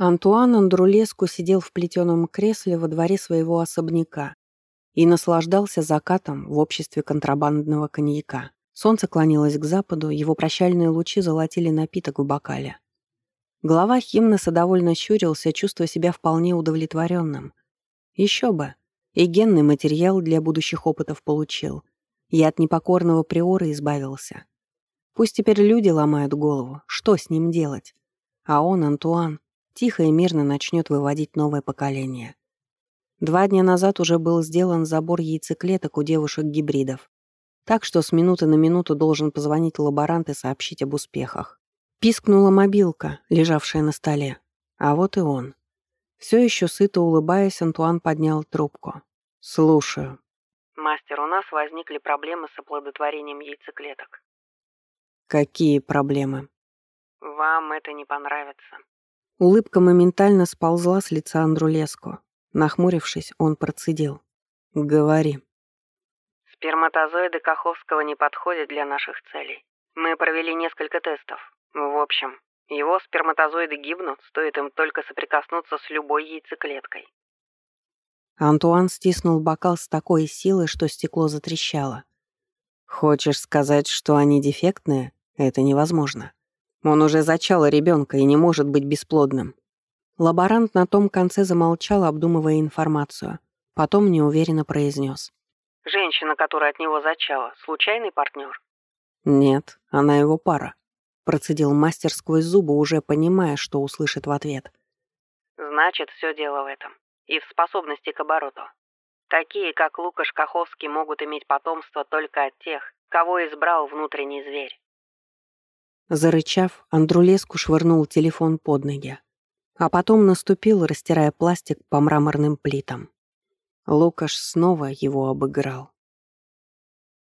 Антуан Андрулеску сидел в плетеном кресле во дворе своего особняка и наслаждался закатом в обществе контрабандного коньяка. Солнце клонилось к западу, его прощальные лучи золотили напиток в бокале. Глава Химнеса довольно щурился, чувствуя себя вполне удовлетворенным. Еще бы, и генный материал для будущих опытов получил. Я от непокорного приора избавился. Пусть теперь люди ломают голову, что с ним делать. А он, Антуан, тихо и мирно начнет выводить новое поколение. Два дня назад уже был сделан забор яйцеклеток у девушек-гибридов, так что с минуты на минуту должен позвонить лаборант и сообщить об успехах. Пискнула мобилка, лежавшая на столе. А вот и он. Все еще сыто улыбаясь, Антуан поднял трубку. «Слушаю». «Мастер, у нас возникли проблемы с оплодотворением яйцеклеток». «Какие проблемы?» «Вам это не понравится». Улыбка моментально сползла с лица Андрулеску. Нахмурившись, он процедил. «Говори». «Сперматозоиды Каховского не подходят для наших целей. Мы провели несколько тестов. В общем, его сперматозоиды гибнут, стоит им только соприкоснуться с любой яйцеклеткой». Антуан стиснул бокал с такой силой, что стекло затрещало. «Хочешь сказать, что они дефектные? Это невозможно». Он уже зачал ребенка и не может быть бесплодным. Лаборант на том конце замолчал, обдумывая информацию. Потом неуверенно произнес. «Женщина, которая от него зачала, случайный партнер?» «Нет, она его пара», — процедил мастер сквозь зубы, уже понимая, что услышит в ответ. «Значит, все дело в этом. И в способности к обороту. Такие, как Лукаш Каховский, могут иметь потомство только от тех, кого избрал внутренний зверь. Зарычав, Андрулеску швырнул телефон под ноги. А потом наступил, растирая пластик по мраморным плитам. Лукаш снова его обыграл.